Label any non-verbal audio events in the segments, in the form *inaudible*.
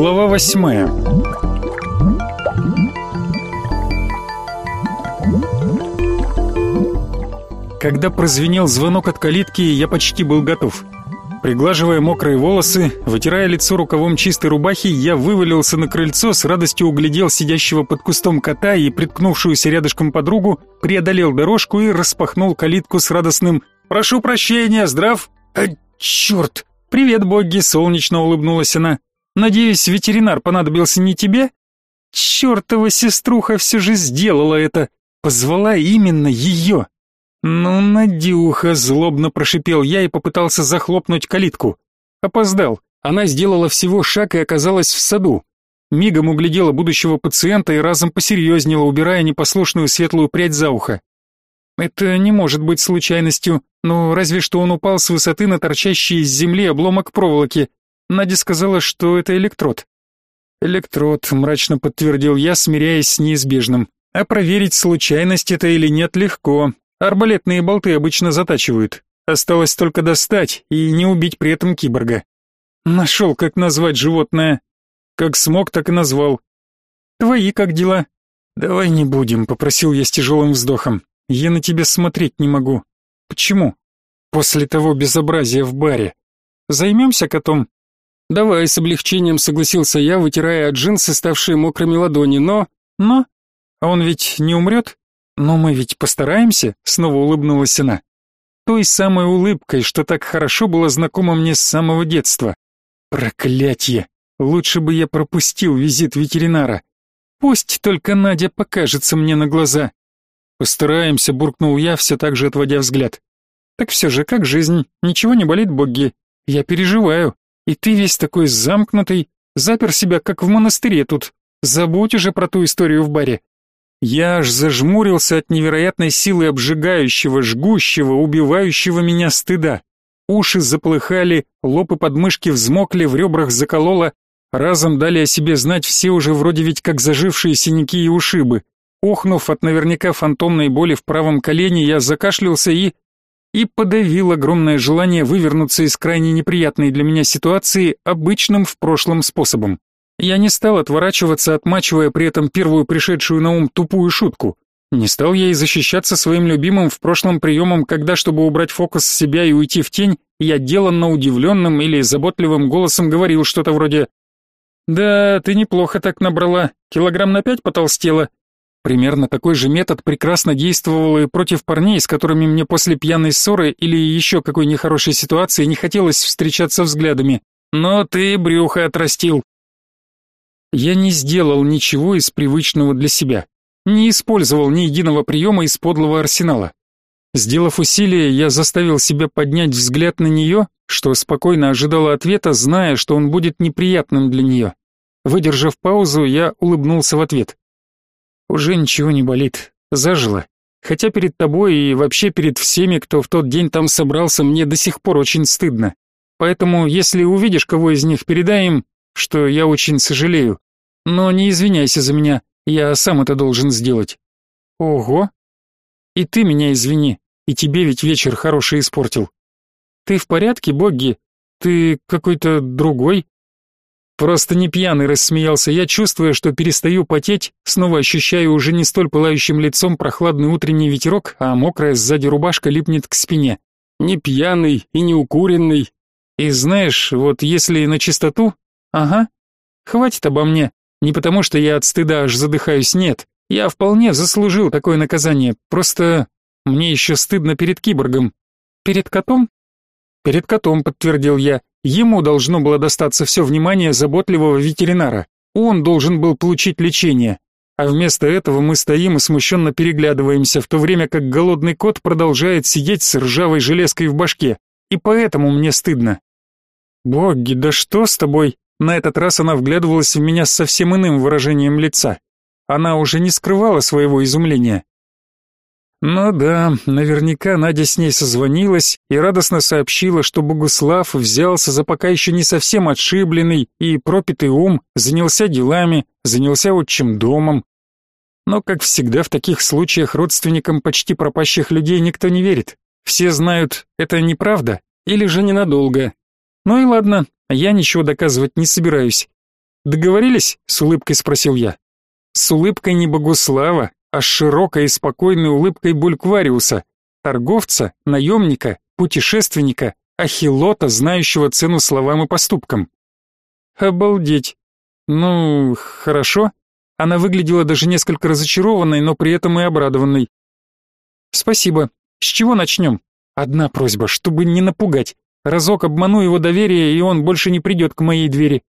Глава восьмая Когда прозвенел звонок от калитки, я почти был готов. Приглаживая мокрые волосы, вытирая лицо рукавом чистой рубахи, я вывалился на крыльцо, с радостью углядел сидящего под кустом кота и приткнувшуюся рядышком подругу, преодолел дорожку и распахнул калитку с радостным «Прошу прощения, здрав!» «А, черт!» «Привет, Богги!» — солнечно улыбнулась она. «Надеюсь, ветеринар понадобился не тебе?» «Чертова сеструха все же сделала это! Позвала именно ее!» «Ну, Надюха!» — злобно прошипел я и попытался захлопнуть калитку. Опоздал. Она сделала всего шаг и оказалась в саду. Мигом углядела будущего пациента и разом посерьезнела, убирая непослушную светлую прядь за ухо. Это не может быть случайностью, ну, разве что он упал с высоты на торчащий из земли обломок проволоки. Надя сказала, что это электрод. Электрод, мрачно подтвердил я, смиряясь с неизбежным. А проверить, случайность это или нет, легко. Арбалетные болты обычно затачивают. Осталось только достать и не убить при этом киборга. Нашел, как назвать животное. Как смог, так и назвал. Твои как дела? Давай не будем, попросил я с тяжелым вздохом. Я на тебя смотреть не могу. Почему? После того безобразия в баре. Займемся котом? Давай, с облегчением согласился я, вытирая от джинсы ставшие мокрыми ладони, но... Но? А он ведь не умрет? «Но мы ведь постараемся», — снова улыбнулась она. Той самой улыбкой, что так хорошо было знакомо мне с самого детства. Проклятье! Лучше бы я пропустил визит ветеринара. Пусть только Надя покажется мне на глаза. Постараемся, буркнул я, все так же отводя взгляд. Так все же, как жизнь? Ничего не болит, Богги? Я переживаю. И ты весь такой замкнутый, запер себя, как в монастыре тут. Забудь уже про ту историю в баре. Я аж зажмурился от невероятной силы обжигающего, жгущего, убивающего меня стыда. Уши заплыхали, лоб и подмышки взмокли, в ребрах закололо. Разом дали о себе знать все уже вроде ведь как зажившие синяки и ушибы. Охнув от наверняка фантомной боли в правом колене, я закашлялся и... и подавил огромное желание вывернуться из крайне неприятной для меня ситуации обычным в прошлом способом. Я не стал отворачиваться, отмачивая при этом первую пришедшую на ум тупую шутку. Не стал я и защищаться своим любимым в прошлом приемом, когда, чтобы убрать фокус с себя и уйти в тень, я деланно удивленным или заботливым голосом говорил что-то вроде «Да, ты неплохо так набрала, килограмм на пять потолстела». Примерно такой же метод прекрасно действовал и против парней, с которыми мне после пьяной ссоры или еще какой нехорошей ситуации не хотелось встречаться взглядами. «Но ты брюхо отрастил, я не сделал ничего из привычного для себя, не использовал ни единого приема из подлого арсенала. Сделав усилие, я заставил себя поднять взгляд на нее, что спокойно ожидала ответа, зная, что он будет неприятным для нее. Выдержав паузу, я улыбнулся в ответ. Уже ничего не болит, зажило. Хотя перед тобой и вообще перед всеми, кто в тот день там собрался, мне до сих пор очень стыдно. Поэтому, если увидишь кого из них, передай им, что я очень сожалею. Но не извиняйся за меня, я сам это должен сделать. Ого. И ты меня извини, и тебе ведь вечер хороший испортил. Ты в порядке, Богги? Ты какой-то другой? Просто не пьяный, рассмеялся я, чувствуя, что перестаю потеть, снова ощущаю уже не столь пылающим лицом прохладный утренний ветерок, а мокрая сзади рубашка липнет к спине. Не пьяный и не укуренный. И знаешь, вот если на чистоту, Ага. Хватит обо мне. Не потому, что я от стыда аж задыхаюсь, нет. Я вполне заслужил такое наказание. Просто мне еще стыдно перед киборгом. Перед котом? Перед котом, подтвердил я. Ему должно было достаться все внимание заботливого ветеринара. Он должен был получить лечение. А вместо этого мы стоим и смущенно переглядываемся, в то время как голодный кот продолжает сидеть с ржавой железкой в башке. И поэтому мне стыдно. Боги, да что с тобой? На этот раз она вглядывалась в меня с совсем иным выражением лица. Она уже не скрывала своего изумления. Ну да, наверняка Надя с ней созвонилась и радостно сообщила, что Богуслав взялся за пока еще не совсем отшибленный и пропитый ум, занялся делами, занялся отчим домом. Но, как всегда в таких случаях родственникам почти пропащих людей никто не верит. Все знают, это неправда или же ненадолго. Ну и ладно, я ничего доказывать не собираюсь. Договорились? С улыбкой спросил я. С улыбкой не Богуслава, а с широкой и спокойной улыбкой Бульквариуса, торговца, наемника, путешественника, ахилота, знающего цену словам и поступкам. Обалдеть. Ну, хорошо. Она выглядела даже несколько разочарованной, но при этом и обрадованной. Спасибо. С чего начнем? Одна просьба, чтобы не напугать. Разок обману его доверие, и он больше не придет к моей двери.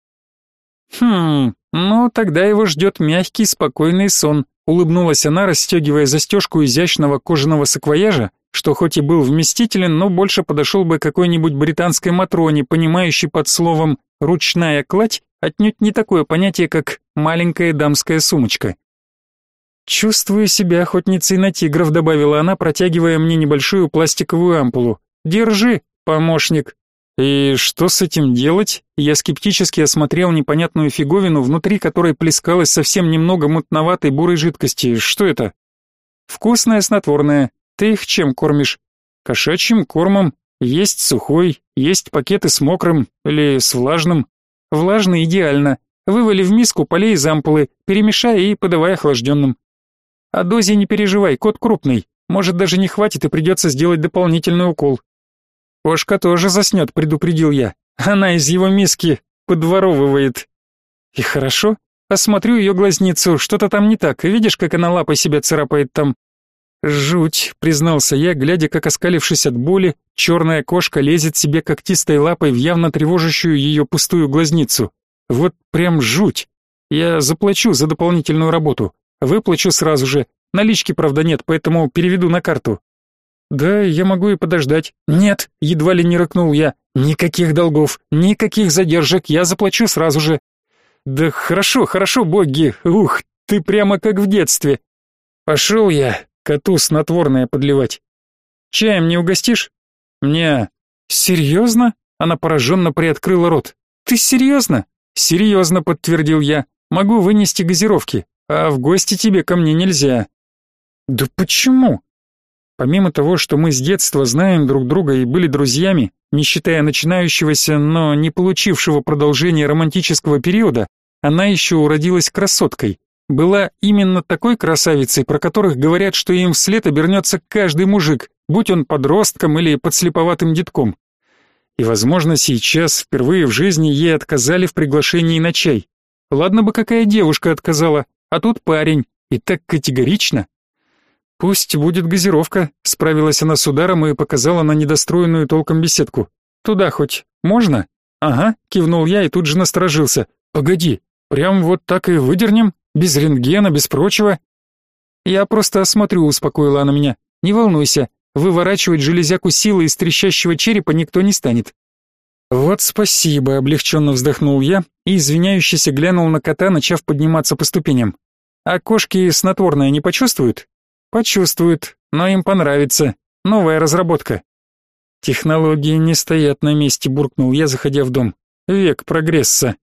Хм, ну тогда его ждет мягкий, спокойный сон. Улыбнулась она, расстегивая застежку изящного кожаного саквояжа, что хоть и был вместителен, но больше подошел бы какой-нибудь британской матроне, понимающей под словом «ручная кладь» отнюдь не такое понятие, как «маленькая дамская сумочка». «Чувствую себя охотницей на тигров», — добавила она, протягивая мне небольшую пластиковую ампулу. «Держи, помощник». «И что с этим делать?» Я скептически осмотрел непонятную фиговину, внутри которой плескалось совсем немного мутноватой бурой жидкости. «Что это?» «Вкусное снотворное. Ты их чем кормишь?» «Кошачьим кормом. Есть сухой, есть пакеты с мокрым или с влажным. Влажный идеально. Вывали в миску, полей из ампулы, перемешай и подавай охлажденным. О дозе не переживай, кот крупный. Может, даже не хватит и придется сделать дополнительный укол. Кошка тоже заснет, предупредил я. Она из его миски подворовывает. И хорошо. Осмотрю ее глазницу, что-то там не так. Видишь, как она лапой себя царапает там? Жуть, признался я, глядя, как оскалившись от боли, черная кошка лезет себе когтистой лапой в явно тревожащую ее пустую глазницу. Вот прям жуть. Я заплачу за дополнительную работу. Выплачу сразу же. Налички, правда, нет, поэтому переведу на карту. Да, я могу и подождать. Нет, едва ли не рыкнул я. Никаких долгов, никаких задержек, я заплачу сразу же. Да хорошо, хорошо, боги. Ух, ты прямо как в детстве. Пошел я коту снотворное подливать. Чаем не угостишь? Мне. Серьезно? Она пораженно приоткрыла рот. Ты серьезно? Серьезно, подтвердил я. Могу вынести газировки а в гости тебе ко мне нельзя». «Да почему?» Помимо того, что мы с детства знаем друг друга и были друзьями, не считая начинающегося, но не получившего продолжения романтического периода, она еще уродилась красоткой. Была именно такой красавицей, про которых говорят, что им вслед обернется каждый мужик, будь он подростком или подслеповатым детком. И, возможно, сейчас впервые в жизни ей отказали в приглашении на чай. Ладно бы какая девушка отказала, а тут парень, и так категорично. Пусть будет газировка, справилась она с ударом и показала на недостроенную толком беседку. Туда хоть можно? Ага, кивнул я и тут же насторожился. Погоди, прям вот так и выдернем, без рентгена, без прочего. Я просто осмотрю, успокоила она меня. Не волнуйся, выворачивать железяку силы из трещащего черепа никто не станет. Вот спасибо, облегченно вздохнул я и извиняющийся глянул на кота, начав подниматься по ступеням. А кошки снотворное не почувствуют? Почувствуют, но им понравится. Новая разработка. Технологии не стоят на месте, буркнул я, заходя в дом. Век прогресса.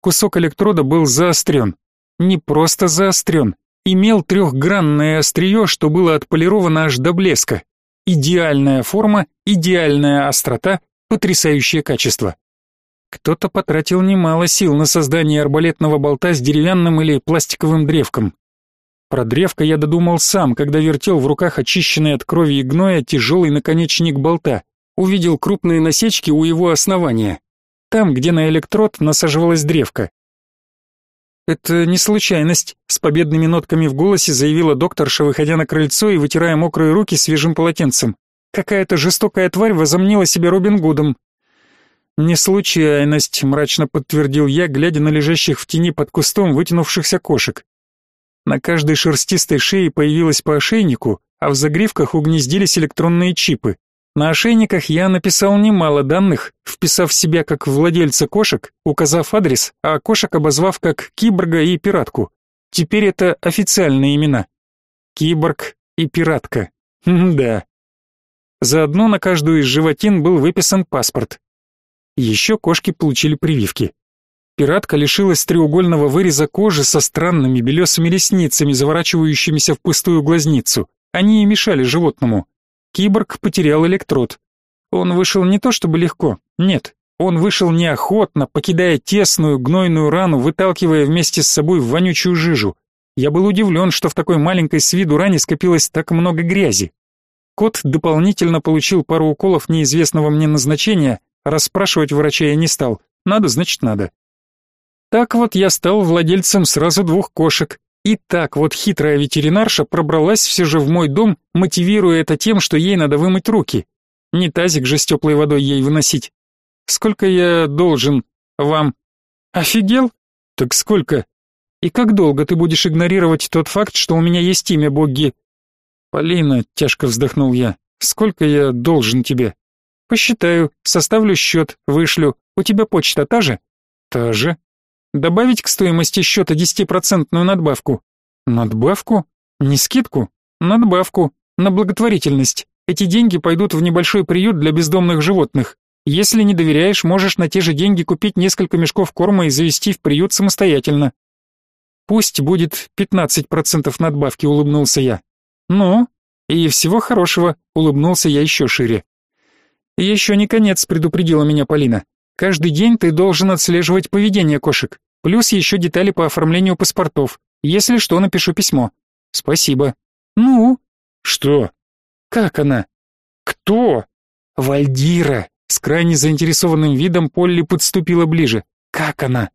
Кусок электрода был заострен. Не просто заострен, имел трехгранное острие, что было отполировано аж до блеска. Идеальная форма, идеальная острота, потрясающее качество. Кто-то потратил немало сил на создание арбалетного болта с деревянным или пластиковым древком. Про древко я додумал сам, когда вертел в руках очищенный от крови и гноя тяжелый наконечник болта. Увидел крупные насечки у его основания. Там, где на электрод насаживалась древко. «Это не случайность», — с победными нотками в голосе заявила докторша, выходя на крыльцо и вытирая мокрые руки свежим полотенцем. «Какая-то жестокая тварь возомнила себя Робин Гудом». «Не случайность», — мрачно подтвердил я, глядя на лежащих в тени под кустом вытянувшихся кошек. На каждой шерстистой шее появилось по ошейнику, а в загривках угнездились электронные чипы. На ошейниках я написал немало данных, вписав себя как владельца кошек, указав адрес, а кошек обозвав как киборга и пиратку. Теперь это официальные имена. Киборг и пиратка. *laughs* да. Заодно на каждую из животин был выписан паспорт. Еще кошки получили прививки. Пиратка лишилась треугольного выреза кожи со странными белесыми ресницами, заворачивающимися в пустую глазницу. Они и мешали животному. Киборг потерял электрод. Он вышел не то чтобы легко, нет, Он вышел неохотно, покидая тесную гнойную рану, выталкивая вместе с собой вонючую жижу. Я был удивлен, что в такой маленькой с виду ране скопилось так много грязи. Кот дополнительно получил пару уколов неизвестного мне назначения, расспрашивать врача я не стал. Надо, значит, надо. Так вот я стал владельцем сразу двух кошек. И так вот хитрая ветеринарша пробралась все же в мой дом, мотивируя это тем, что ей надо вымыть руки. Не тазик же с теплой водой ей выносить. Сколько я должен вам? Офигел? Так сколько? И как долго ты будешь игнорировать тот факт, что у меня есть имя Богги? Полина, тяжко вздохнул я. Сколько я должен тебе? Посчитаю, составлю счет, вышлю. У тебя почта та же? Та же. Добавить к стоимости счета десятипроцентную надбавку. Надбавку? Не скидку? Надбавку. На благотворительность. Эти деньги пойдут в небольшой приют для бездомных животных. Если не доверяешь, можешь на те же деньги купить несколько мешков корма и завести в приют самостоятельно. Пусть будет 15% надбавки, улыбнулся я. Ну, и всего хорошего, улыбнулся я еще шире. Еще не конец, предупредила меня Полина. Каждый день ты должен отслеживать поведение кошек, плюс еще детали по оформлению паспортов. Если что, напишу письмо. Спасибо. Ну? Что? Как она? Кто? Вальдира. С крайне заинтересованным видом Полли подступила ближе. Как она?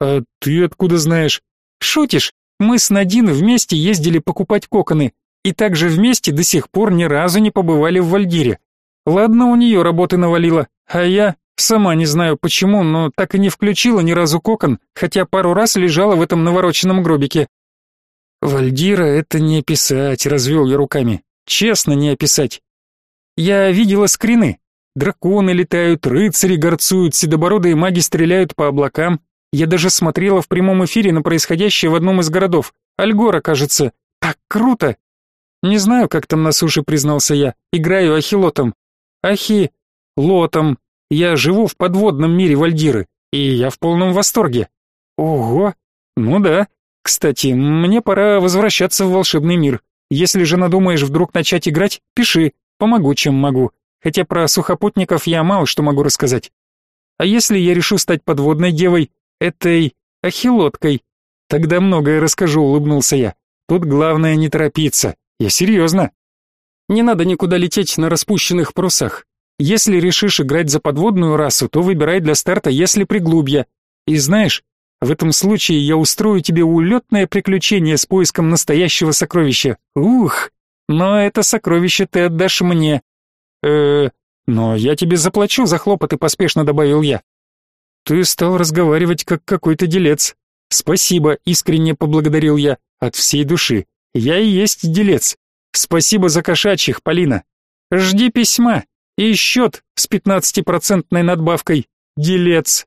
А ты откуда знаешь? Шутишь? Мы с Надин вместе ездили покупать коконы и также вместе до сих пор ни разу не побывали в Вальдире. Ладно, у нее работы навалило, а я сама не знаю почему, но так и не включила ни разу кокон, хотя пару раз лежала в этом навороченном гробике. Вальдира это не описать, развел я руками. Честно, не описать. Я видела скрины. Драконы летают, рыцари горцуют, седобородые маги стреляют по облакам. Я даже смотрела в прямом эфире на происходящее в одном из городов. Альгора, кажется. Так круто! Не знаю, как там на суше, признался я. Играю ахилотом. Ахи... лотом. Я живу в подводном мире Вальдиры, и я в полном восторге. Ого! Ну да. Кстати, мне пора возвращаться в волшебный мир. Если же надумаешь вдруг начать играть, пиши, помогу, чем могу. Хотя про сухопутников я мало что могу рассказать. А если я решу стать подводной девой, этой ахилоткой, тогда многое расскажу, улыбнулся я. Тут главное не торопиться. Я серьезно. Не надо никуда лететь на распущенных парусах. Если решишь играть за подводную расу, то выбирай для старта если приглубья. И знаешь, в этом случае я устрою тебе улетное приключение с поиском настоящего сокровища. Ух! Но это сокровище ты отдашь мне. Э, но я тебе заплачу за хлопоты, поспешно добавил я. Ты стал разговаривать как какой-то делец. Спасибо, искренне поблагодарил я от всей души. Я и есть делец. Спасибо за кошачьих, Полина. Жди письма и счет с пятнадцатипроцентной надбавкой. Делец.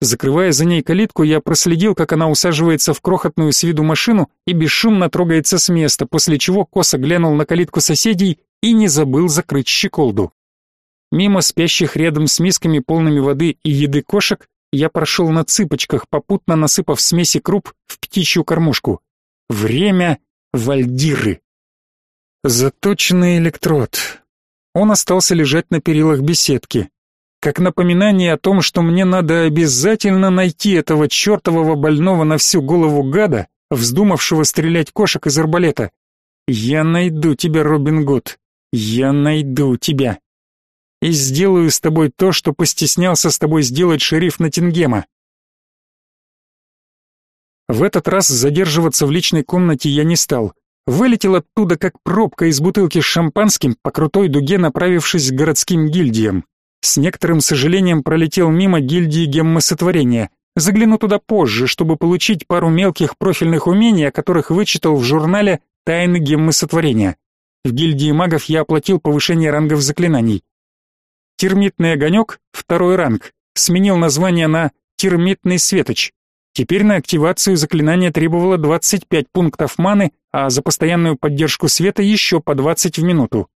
Закрывая за ней калитку, я проследил, как она усаживается в крохотную с виду машину и бесшумно трогается с места, после чего косо глянул на калитку соседей и не забыл закрыть щеколду. Мимо спящих рядом с мисками полными воды и еды кошек я прошел на цыпочках, попутно насыпав смеси круп в птичью кормушку. Время Вальдиры. Заточенный электрод. Он остался лежать на перилах беседки как напоминание о том, что мне надо обязательно найти этого чертового больного на всю голову гада, вздумавшего стрелять кошек из арбалета. Я найду тебя, Робин Гуд. Я найду тебя. И сделаю с тобой то, что постеснялся с тобой сделать шериф Натингема. В этот раз задерживаться в личной комнате я не стал. Вылетел оттуда, как пробка из бутылки с шампанским, по крутой дуге направившись к городским гильдиям. С некоторым сожалением пролетел мимо гильдии геммосотворения. Загляну туда позже, чтобы получить пару мелких профильных умений, о которых вычитал в журнале «Тайны геммосотворения». В гильдии магов я оплатил повышение рангов заклинаний. Термитный огонек, второй ранг, сменил название на термитный светоч. Теперь на активацию заклинания требовало 25 пунктов маны, а за постоянную поддержку света еще по 20 в минуту.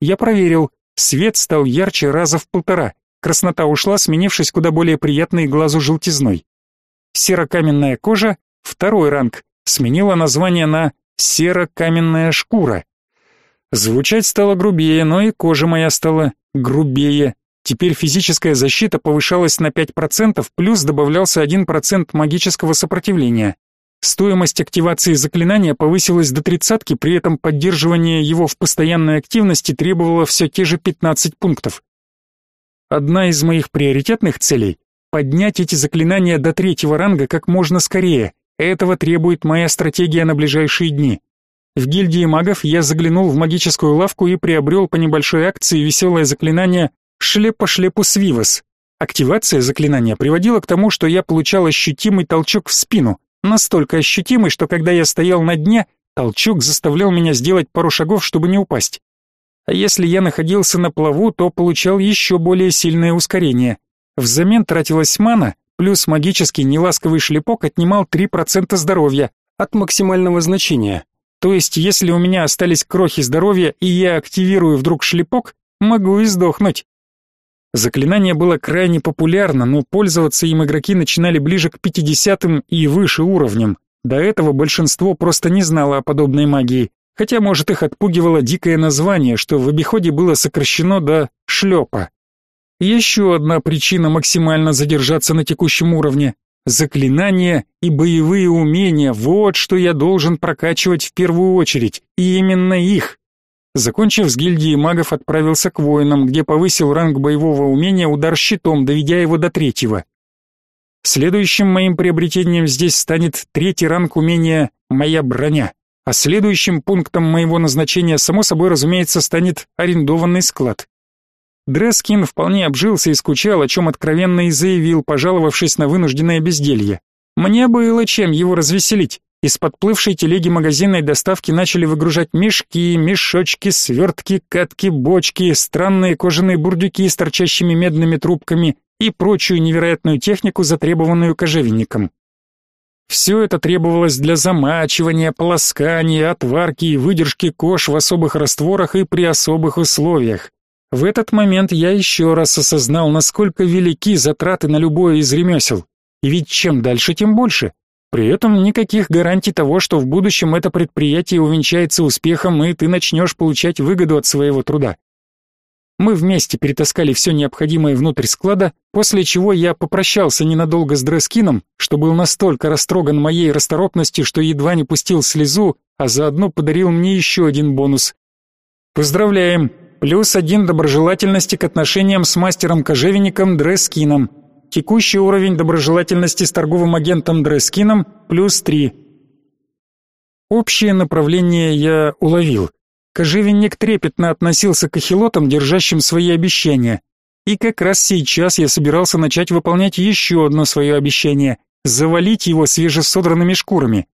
Я проверил, Свет стал ярче раза в полтора. Краснота ушла, сменившись куда более приятной глазу желтизной. Серокаменная кожа, второй ранг, сменила название на серокаменная шкура. Звучать стало грубее, но и кожа моя стала грубее. Теперь физическая защита повышалась на 5%, плюс добавлялся 1% магического сопротивления. Стоимость активации заклинания повысилась до тридцатки, при этом поддерживание его в постоянной активности требовало все те же 15 пунктов. Одна из моих приоритетных целей — поднять эти заклинания до третьего ранга как можно скорее. Этого требует моя стратегия на ближайшие дни. В гильдии магов я заглянул в магическую лавку и приобрел по небольшой акции веселое заклинание «Шлепа-шлепу свивас». Активация заклинания приводила к тому, что я получал ощутимый толчок в спину, настолько ощутимый, что когда я стоял на дне, толчок заставлял меня сделать пару шагов, чтобы не упасть. А если я находился на плаву, то получал еще более сильное ускорение. Взамен тратилась мана, плюс магический неласковый шлепок отнимал 3% здоровья от максимального значения. То есть, если у меня остались крохи здоровья и я активирую вдруг шлепок, могу и сдохнуть. Заклинание было крайне популярно, но пользоваться им игроки начинали ближе к 50-м и выше уровням. До этого большинство просто не знало о подобной магии, хотя, может, их отпугивало дикое название, что в обиходе было сокращено до «шлепа». Еще одна причина максимально задержаться на текущем уровне. Заклинания и боевые умения – вот что я должен прокачивать в первую очередь, и именно их. Закончив с гильдией магов, отправился к воинам, где повысил ранг боевого умения удар щитом, доведя его до третьего. Следующим моим приобретением здесь станет третий ранг умения «Моя броня», а следующим пунктом моего назначения, само собой разумеется, станет арендованный склад. Дрескин вполне обжился и скучал, о чем откровенно и заявил, пожаловавшись на вынужденное безделье. Мне было чем его развеселить. Из подплывшей телеги магазинной доставки начали выгружать мешки, мешочки, свертки, катки, бочки, странные кожаные бурдюки с торчащими медными трубками и прочую невероятную технику, затребованную кожевенником. Все это требовалось для замачивания, полоскания, отварки и выдержки кож в особых растворах и при особых условиях. В этот момент я еще раз осознал, насколько велики затраты на любое из ремесел. И ведь чем дальше, тем больше. При этом никаких гарантий того, что в будущем это предприятие увенчается успехом и ты начнешь получать выгоду от своего труда. Мы вместе перетаскали все необходимое внутрь склада, после чего я попрощался ненадолго с Дрескином, что был настолько растроган моей расторопностью, что едва не пустил слезу, а заодно подарил мне еще один бонус. Поздравляем! Плюс один доброжелательности к отношениям с мастером-кожевенником Дрескином. Текущий уровень доброжелательности с торговым агентом Дрескином плюс 3. Общее направление я уловил. Кожевенник трепетно относился к эхилотам, держащим свои обещания. И как раз сейчас я собирался начать выполнять еще одно свое обещание – завалить его свежесодранными шкурами.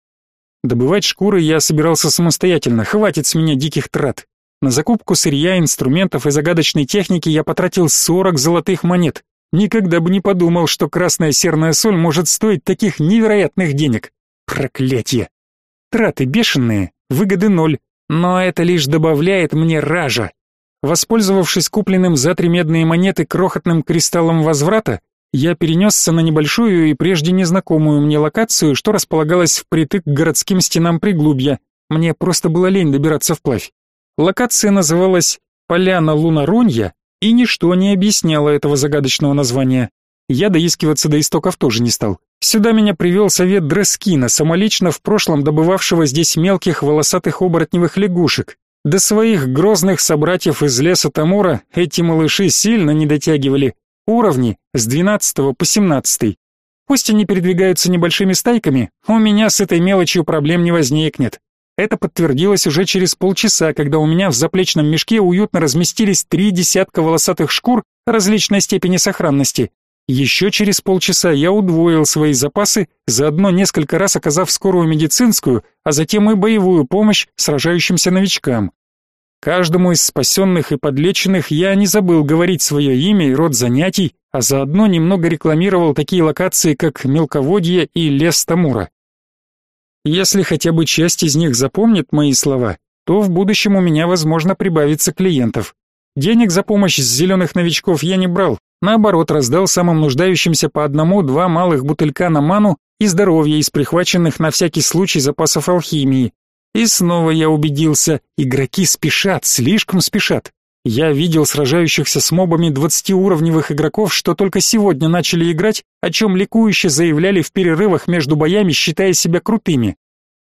Добывать шкуры я собирался самостоятельно, хватит с меня диких трат. На закупку сырья, инструментов и загадочной техники я потратил 40 золотых монет. Никогда бы не подумал, что красная серная соль может стоить таких невероятных денег. Проклятье! Траты бешеные, выгоды ноль, но это лишь добавляет мне ража. Воспользовавшись купленным за три медные монеты крохотным кристаллом возврата, я перенесся на небольшую и прежде незнакомую мне локацию, что располагалась впритык к городским стенам приглубья. Мне просто было лень добираться вплавь. Локация называлась «Поляна Лунаронья», и ничто не объясняло этого загадочного названия. Я доискиваться до истоков тоже не стал. Сюда меня привел совет Дрескина, самолично в прошлом добывавшего здесь мелких волосатых оборотневых лягушек. До своих грозных собратьев из леса Тамура эти малыши сильно не дотягивали. Уровни с 12 по 17. Пусть они передвигаются небольшими стайками, у меня с этой мелочью проблем не возникнет. Это подтвердилось уже через полчаса, когда у меня в заплечном мешке уютно разместились три десятка волосатых шкур различной степени сохранности. Еще через полчаса я удвоил свои запасы, заодно несколько раз оказав скорую медицинскую, а затем и боевую помощь сражающимся новичкам. Каждому из спасенных и подлеченных я не забыл говорить свое имя и род занятий, а заодно немного рекламировал такие локации, как Мелководье и Лес Тамура. Если хотя бы часть из них запомнит мои слова, то в будущем у меня, возможно, прибавится клиентов. Денег за помощь с зеленых новичков я не брал, наоборот, раздал самым нуждающимся по одному-два малых бутылька на ману и здоровье из прихваченных на всякий случай запасов алхимии. И снова я убедился, игроки спешат, слишком спешат. Я видел сражающихся с мобами двадцатиуровневых игроков, что только сегодня начали играть, о чем ликующе заявляли в перерывах между боями, считая себя крутыми.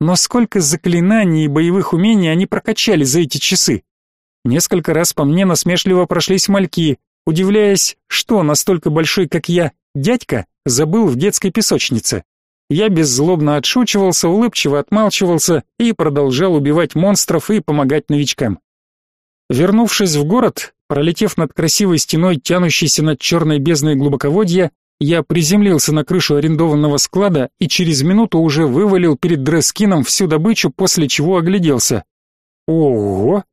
Но сколько заклинаний и боевых умений они прокачали за эти часы? Несколько раз по мне насмешливо прошлись мальки, удивляясь, что настолько большой, как я, дядька, забыл в детской песочнице. Я беззлобно отшучивался, улыбчиво отмалчивался и продолжал убивать монстров и помогать новичкам. Вернувшись в город, пролетев над красивой стеной, тянущейся над черной бездной глубоководья, я приземлился на крышу арендованного склада и через минуту уже вывалил перед Дрескином всю добычу, после чего огляделся. Ого!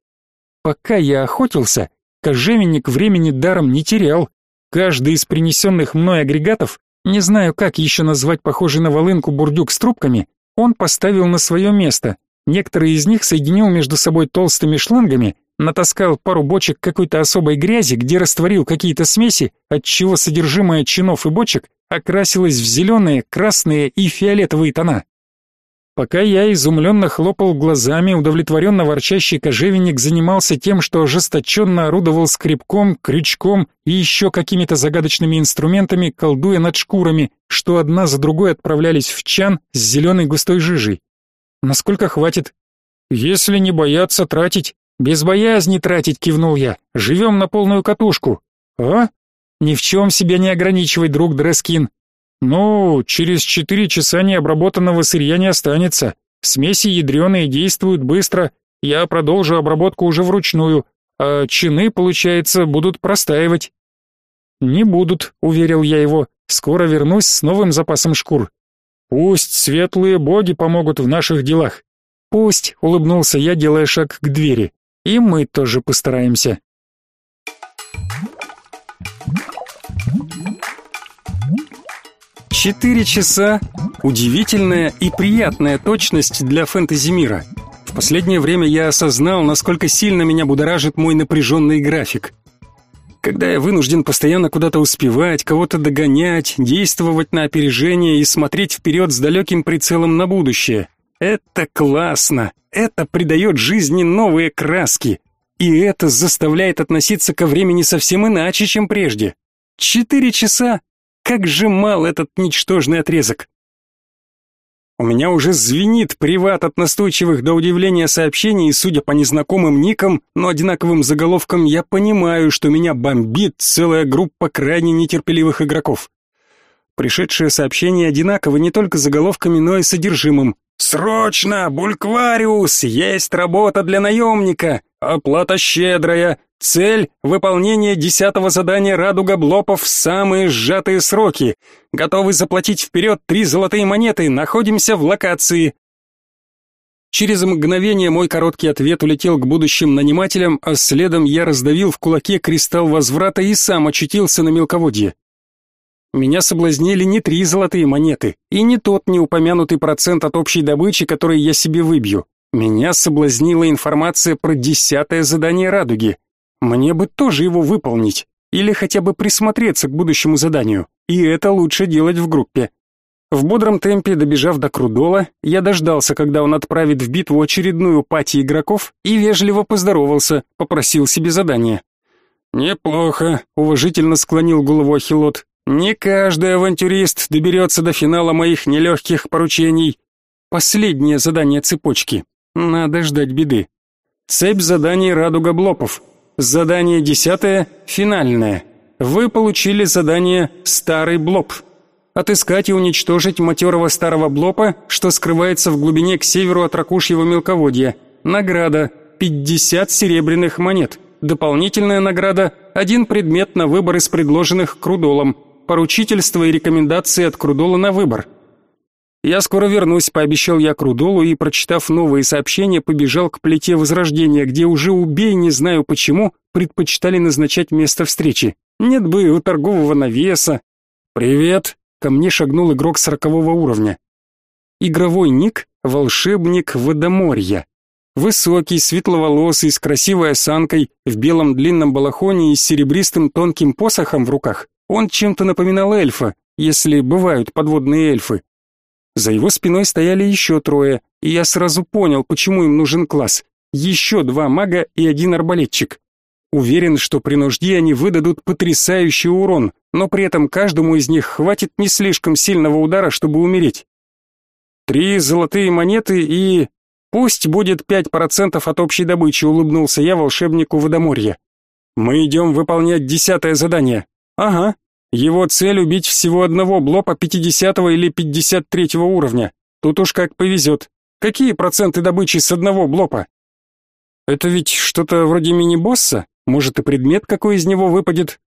Пока я охотился, кожевенник времени даром не терял. Каждый из принесенных мной агрегатов, не знаю, как еще назвать похожий на волынку бурдюк с трубками, он поставил на свое место. Некоторые из них соединил между собой толстыми шлангами, натаскал пару бочек какой-то особой грязи, где растворил какие-то смеси, отчего содержимое чинов и бочек окрасилось в зеленые, красные и фиолетовые тона. Пока я изумленно хлопал глазами, удовлетворенно ворчащий кожевенник занимался тем, что ожесточенно орудовал скребком, крючком и еще какими-то загадочными инструментами, колдуя над шкурами, что одна за другой отправлялись в чан с зеленой густой жижей. Насколько хватит? Если не бояться тратить, «Без боязни тратить», — кивнул я. «Живем на полную катушку». «А? Ни в чем себя не ограничивай, друг Дрескин». «Ну, через четыре часа необработанного сырья не останется. Смеси ядреные действуют быстро. Я продолжу обработку уже вручную, а чины, получается, будут простаивать». «Не будут», — уверил я его. «Скоро вернусь с новым запасом шкур. Пусть светлые боги помогут в наших делах». «Пусть», — улыбнулся я, делая шаг к двери. И мы тоже постараемся. Четыре часа – удивительная и приятная точность для фэнтези-мира. В последнее время я осознал, насколько сильно меня будоражит мой напряженный график. Когда я вынужден постоянно куда-то успевать, кого-то догонять, действовать на опережение и смотреть вперед с далеким прицелом на будущее. Это классно! Это придает жизни новые краски. И это заставляет относиться ко времени совсем иначе, чем прежде. Четыре часа? Как же мал этот ничтожный отрезок. У меня уже звенит приват от настойчивых до удивления сообщений, и судя по незнакомым никам, но одинаковым заголовкам, я понимаю, что меня бомбит целая группа крайне нетерпеливых игроков. Пришедшие сообщения одинаковы не только заголовками, но и содержимым. «Срочно! Бульквариус! Есть работа для наемника! Оплата щедрая! Цель — выполнение десятого задания «Радуга Блопов» в самые сжатые сроки. Готовы заплатить вперед три золотые монеты, находимся в локации». Через мгновение мой короткий ответ улетел к будущим нанимателям, а следом я раздавил в кулаке кристалл возврата и сам очутился на мелководье. Меня соблазнили не три золотые монеты и не тот неупомянутый процент от общей добычи, который я себе выбью. Меня соблазнила информация про десятое задание радуги. Мне бы тоже его выполнить или хотя бы присмотреться к будущему заданию, и это лучше делать в группе. В бодром темпе добежав до Крудола, я дождался, когда он отправит в битву очередную пати игроков и вежливо поздоровался, попросил себе задание. «Неплохо», — уважительно склонил голову Ахилот. Не каждый авантюрист доберется до финала моих нелегких поручений. Последнее задание цепочки. Надо ждать беды. Цепь заданий «Радуга Блопов». Задание десятое, финальное. Вы получили задание «Старый Блоп». Отыскать и уничтожить матерого старого блопа, что скрывается в глубине к северу от ракушьего мелководья. Награда – 50 серебряных монет. Дополнительная награда – один предмет на выбор из предложенных крудолом – поручительство и рекомендации от Крудола на выбор. Я скоро вернусь, пообещал я Крудолу и, прочитав новые сообщения, побежал к плите Возрождения, где уже убей, не знаю почему, предпочитали назначать место встречи. Нет бы у торгового навеса. Привет, ко мне шагнул игрок сорокового уровня. Игровой ник волшебник Водоморья. Высокий, светловолосый, с красивой осанкой, в белом длинном балахоне и с серебристым тонким посохом в руках, он чем-то напоминал эльфа, если бывают подводные эльфы. За его спиной стояли еще трое, и я сразу понял, почему им нужен класс. Еще два мага и один арбалетчик. Уверен, что при нужде они выдадут потрясающий урон, но при этом каждому из них хватит не слишком сильного удара, чтобы умереть. Три золотые монеты и... Пусть будет пять процентов от общей добычи, улыбнулся я волшебнику Водоморья. Мы идем выполнять десятое задание. Ага. Его цель убить всего одного блопа 50 или 53 уровня. Тут уж как повезет. Какие проценты добычи с одного блопа? Это ведь что-то вроде мини-босса? Может и предмет какой из него выпадет?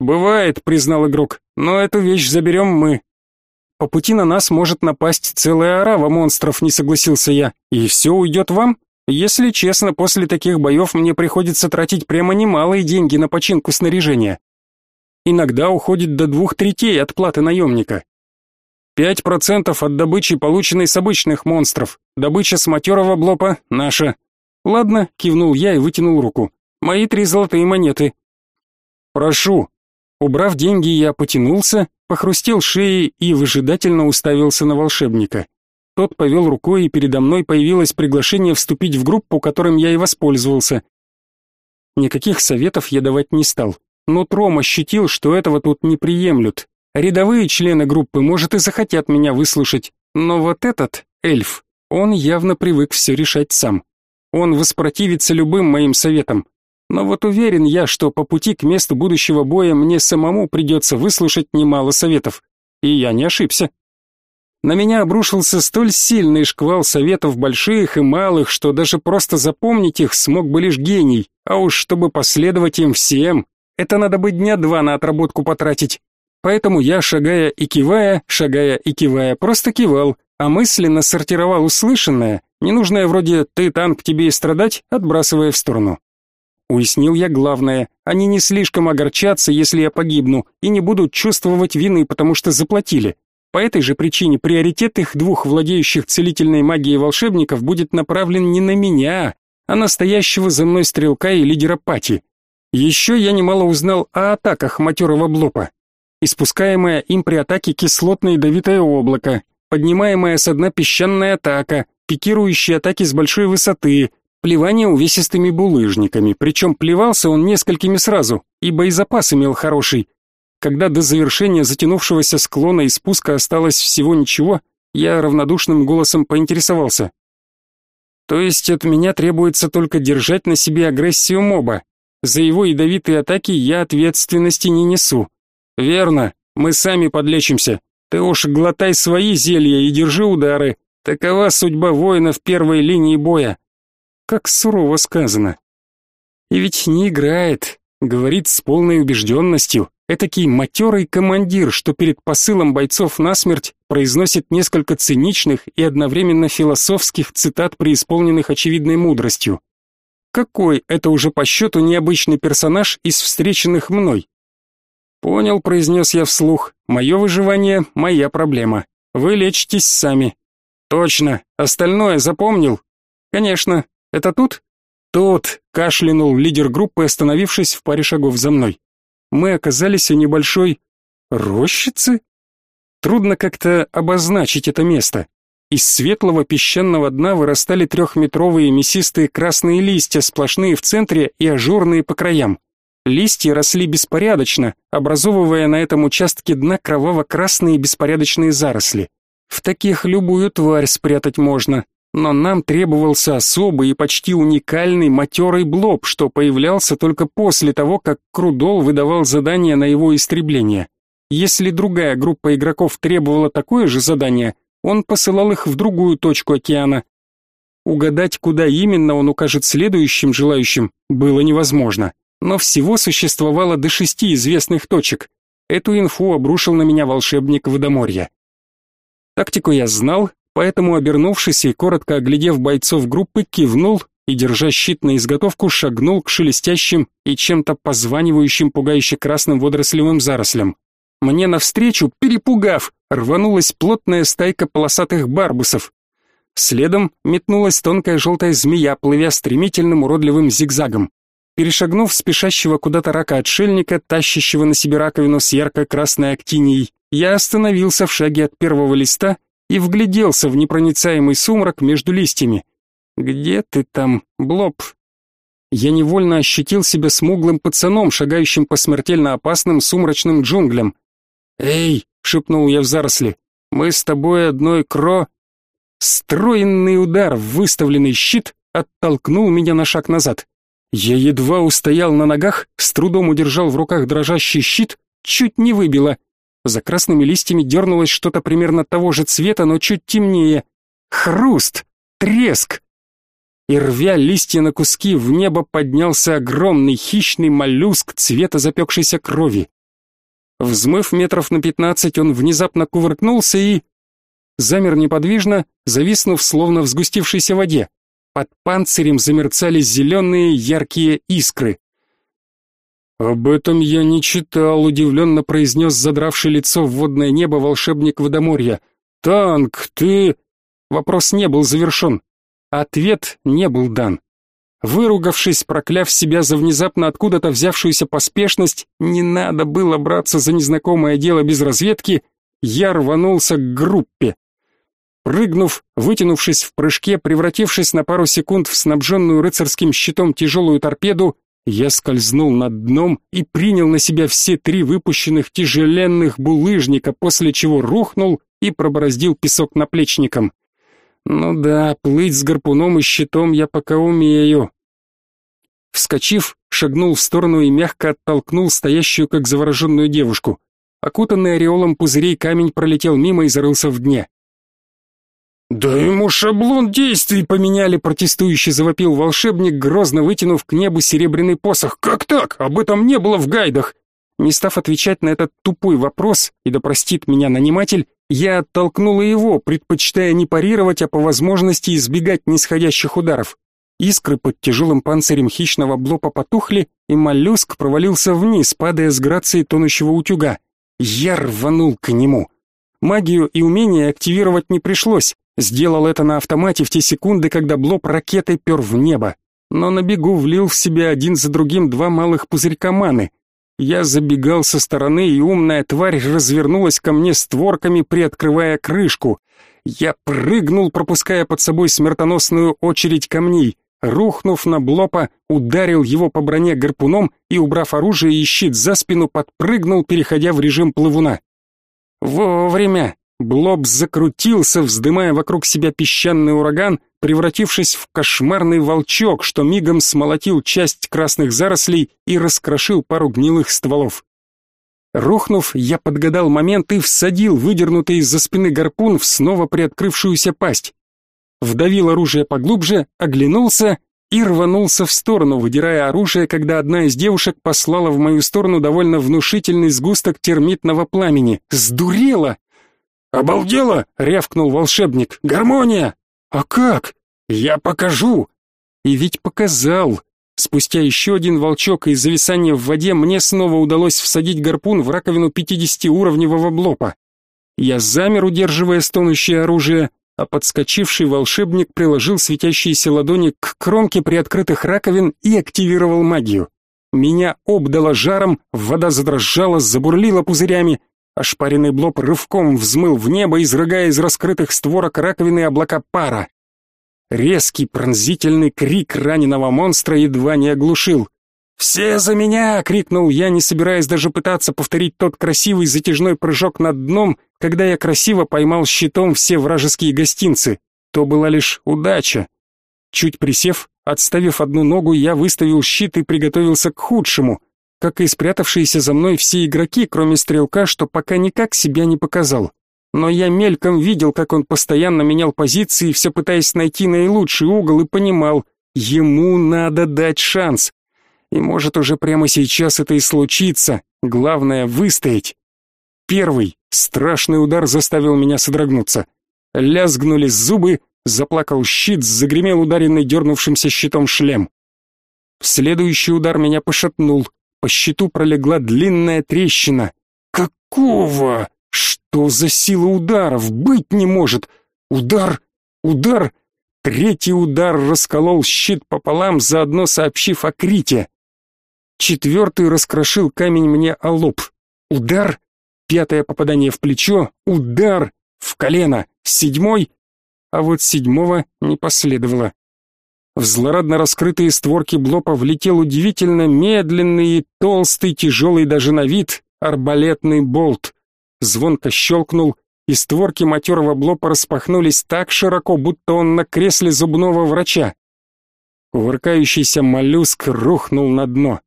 Бывает, признал игрок, но эту вещь заберем мы. По пути на нас может напасть целая орава монстров, не согласился я. И все уйдет вам? Если честно, после таких боев мне приходится тратить прямо немалые деньги на починку снаряжения. Иногда уходит до двух третей от платы наемника. Пять процентов от добычи, полученной с обычных монстров. Добыча с матерого блопа наша. Ладно, кивнул я и вытянул руку. Мои три золотые монеты. Прошу. Убрав деньги, я потянулся, похрустел шеей и выжидательно уставился на волшебника. Тот повел рукой, и передо мной появилось приглашение вступить в группу, которым я и воспользовался. Никаких советов я давать не стал. Но Тром ощутил, что этого тут не приемлют. Рядовые члены группы, может, и захотят меня выслушать, но вот этот, эльф, он явно привык все решать сам. Он воспротивится любым моим советам. Но вот уверен я, что по пути к месту будущего боя мне самому придется выслушать немало советов. И я не ошибся. На меня обрушился столь сильный шквал советов больших и малых, что даже просто запомнить их смог бы лишь гений, а уж чтобы последовать им всем, это надо бы дня два на отработку потратить. Поэтому я, шагая и кивая, шагая и кивая, просто кивал, а мысленно сортировал услышанное Ненужное вроде «ты танк, тебе и страдать» отбрасывая в сторону. Уяснил я главное, они не слишком огорчатся, если я погибну, и не будут чувствовать вины, потому что заплатили. По этой же причине приоритет их двух владеющих целительной магией волшебников будет направлен не на меня, а на стоящего за мной стрелка и лидера пати. Еще я немало узнал о атаках матерого блопа. Испускаемое им при атаке кислотное ядовитое облако, поднимаемая со дна песчаная атака, пикирующие атаки с большой высоты, плевание увесистыми булыжниками, причем плевался он несколькими сразу, и боезапас имел хороший. Когда до завершения затянувшегося склона и спуска осталось всего ничего, я равнодушным голосом поинтересовался. То есть от меня требуется только держать на себе агрессию моба. За его ядовитые атаки я ответственности не несу. Верно, мы сами подлечимся. Ты уж глотай свои зелья и держи удары, Такова судьба воинов первой линии боя. Как сурово сказано. И ведь не играет, говорит с полной убежденностью. Этакий матерый командир, что перед посылом бойцов на смерть произносит несколько циничных и одновременно философских цитат, преисполненных очевидной мудростью. Какой это уже по счету необычный персонаж из встреченных мной? Понял, произнес я вслух. Мое выживание — моя проблема. Вы лечитесь сами. Точно. Остальное запомнил? Конечно. Это тут? Тут, кашлянул лидер группы, остановившись в паре шагов за мной. Мы оказались у небольшой рощицы. Трудно как-то обозначить это место. Из светлого песчаного дна вырастали трехметровые мясистые красные листья, сплошные в центре и ажурные по краям. Листья росли беспорядочно, образовывая на этом участке дна кроваво-красные беспорядочные заросли. В таких любую тварь спрятать можно, но нам требовался особый и почти уникальный матерый блоб, что появлялся только после того, как Крудол выдавал задание на его истребление. Если другая группа игроков требовала такое же задание, он посылал их в другую точку океана. Угадать, куда именно он укажет следующим желающим, было невозможно. Но всего существовало до шести известных точек. Эту инфу обрушил на меня волшебник Водоморья. Тактику я знал, поэтому, обернувшись и коротко оглядев бойцов группы, кивнул и, держа щит на изготовку, шагнул к шелестящим и чем-то позванивающим пугающе красным водорослевым зарослям. Мне навстречу, перепугав, рванулась плотная стайка полосатых барбусов. Следом метнулась тонкая желтая змея, плывя стремительным уродливым зигзагом. Перешагнув спешащего куда-то рака-отшельника, тащащего на себе раковину с ярко-красной актинией, я остановился в шаге от первого листа и вгляделся в непроницаемый сумрак между листьями. «Где ты там, Блоб?» я невольно ощутил себя смуглым пацаном, шагающим по смертельно опасным сумрачным джунглям. «Эй!» — шепнул я в заросли. «Мы с тобой одной кро...» Стройный удар в выставленный щит оттолкнул меня на шаг назад. Я едва устоял на ногах, с трудом удержал в руках дрожащий щит, чуть не выбило. За красными листьями дернулось что-то примерно того же цвета, но чуть темнее. Хруст! Треск! И рвя листья на куски, в небо поднялся огромный хищный моллюск цвета запекшейся крови. Взмыв метров на пятнадцать, он внезапно кувыркнулся и... Замер неподвижно, зависнув словно в сгустившейся воде. Под панцирем замерцали зеленые яркие искры. «Об этом я не читал», — удивленно произнес задравший лицо в водное небо волшебник водоморья. «Танк, ты...» Вопрос не был завершен. Ответ не был дан. Выругавшись, прокляв себя за внезапно откуда-то взявшуюся поспешность, не надо было браться за незнакомое дело без разведки, я рванулся к группе. Прыгнув, вытянувшись в прыжке, превратившись на пару секунд в снабженную рыцарским щитом тяжелую торпеду, я скользнул над дном и принял на себя все три выпущенных тяжеленных булыжника, после чего рухнул и пробороздил песок наплечником. Ну да, плыть с гарпуном и щитом я пока умею. Вскочив, шагнул в сторону и мягко оттолкнул стоящую как завороженную девушку. Окутанный ореолом пузырей камень пролетел мимо и зарылся в дне. «Да ему шаблон действий поменяли!» — протестующий завопил волшебник, грозно вытянув к небу серебряный посох. «Как так? Об этом не было в гайдах!» Не став отвечать на этот тупой вопрос, и да простит меня наниматель, я оттолкнула его, предпочитая не парировать, а по возможности избегать нисходящих ударов. Искры под тяжелым панцирем хищного блопа потухли, и моллюск провалился вниз, падая с грацией тонущего утюга. Я рванул к нему. Магию и умение активировать не пришлось. Сделал это на автомате в те секунды, когда блоп ракетой пер в небо. Но на бегу влил в себя один за другим два малых пузырька маны. Я забегал со стороны, и умная тварь развернулась ко мне створками, приоткрывая крышку. Я прыгнул, пропуская под собой смертоносную очередь камней. Рухнув на блопа, ударил его по броне гарпуном и, убрав оружие и щит за спину, подпрыгнул, переходя в режим плывуна. Вовремя! Блоб закрутился, вздымая вокруг себя песчаный ураган, превратившись в кошмарный волчок, что мигом смолотил часть красных зарослей и раскрошил пару гнилых стволов. Рухнув, я подгадал момент и всадил выдернутый из-за спины гарпун в снова приоткрывшуюся пасть. Вдавил оружие поглубже, оглянулся и рванулся в сторону, выдирая оружие, когда одна из девушек послала в мою сторону довольно внушительный сгусток термитного пламени. Сдурела! «Обалдела!» — рявкнул волшебник. «Гармония!» «А как?» «Я покажу!» И ведь показал. Спустя еще один волчок и зависание в воде мне снова удалось всадить гарпун в раковину 50-уровневого блопа. Я замер, удерживая стонущее оружие, а подскочивший волшебник приложил светящиеся ладони к кромке приоткрытых раковин и активировал магию. Меня обдало жаром, вода задрожала, забурлила пузырями, Ошпаренный блоб рывком взмыл в небо, изрыгая из раскрытых створок раковины облака пара. Резкий пронзительный крик раненого монстра едва не оглушил. «Все за меня!» — крикнул я, не собираясь даже пытаться повторить тот красивый затяжной прыжок над дном, когда я красиво поймал щитом все вражеские гостинцы. То была лишь удача. Чуть присев, отставив одну ногу, я выставил щит и приготовился к худшему как и спрятавшиеся за мной все игроки, кроме стрелка, что пока никак себя не показал. Но я мельком видел, как он постоянно менял позиции, все пытаясь найти наилучший угол, и понимал, ему надо дать шанс. И может уже прямо сейчас это и случится, главное выстоять. Первый страшный удар заставил меня содрогнуться. Лязгнули зубы, заплакал щит, загремел ударенный дернувшимся щитом шлем. Следующий удар меня пошатнул, по щиту пролегла длинная трещина. Какого? Что за сила ударов? Быть не может. Удар, удар. Третий удар расколол щит пополам, заодно сообщив о крите. Четвертый раскрошил камень мне о лоб. Удар. Пятое попадание в плечо. Удар. В колено. Седьмой. А вот седьмого не последовало. В злорадно раскрытые створки блопа влетел удивительно медленный толстый, тяжелый даже на вид, арбалетный болт. Звонко щелкнул, и створки матерого блопа распахнулись так широко, будто он на кресле зубного врача. Кувыркающийся моллюск рухнул на дно.